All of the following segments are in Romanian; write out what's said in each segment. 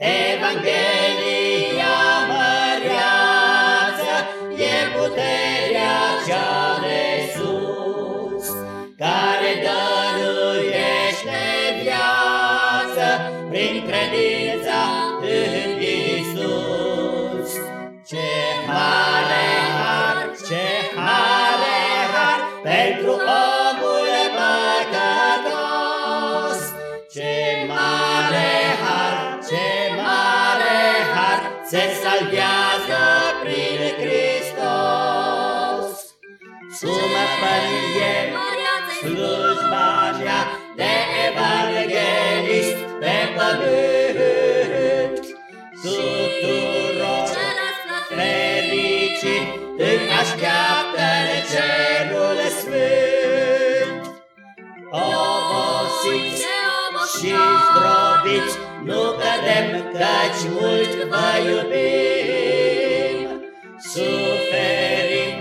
Evanghelia măreață e puterea cea de sus, care dăruiește viață prin credința se salvează prin Hristos. Sumă părie, slujba mea de evanghelist pe pământ, și zdrobiți, nu cădem, căci mult vă iubim. Suferim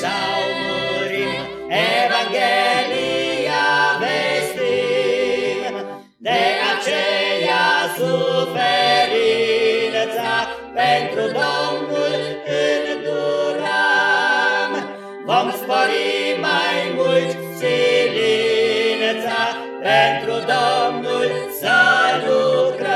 sau murim, Evanghelia vestim, de aceea suferința pentru Domnul îndurăm. Vom spori mai mult silința pentru Domnul să lucrăm.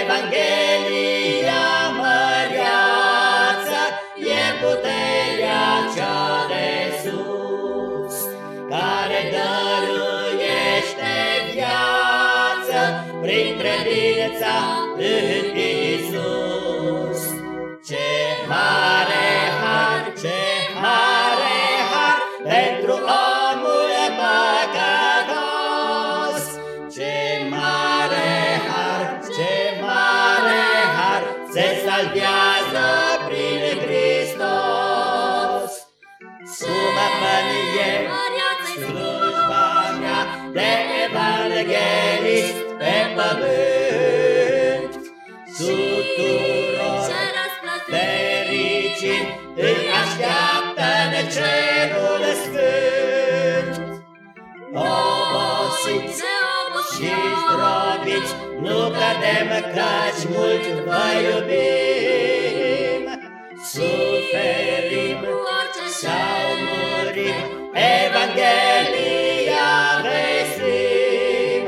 Evanghelia măreață e puterea cea de sus, care dăruiește viață prin credința în Isus. Ce mare har, ce mare har pentru omul păcătos, ce mare har, ce mare har se salvează prin Hristos. Sumă pănie, slujba mea de evanghelist pe pământ, zdrobiți, nu cădem căci mult vă iubim. Suferim sau murim, Evanghelia vestim,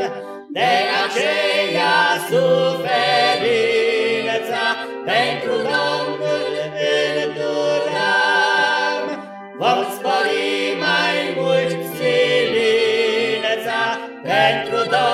de aceea suferința pentru Domnul îndurăm. Vom spori mai mult silința pentru Domnul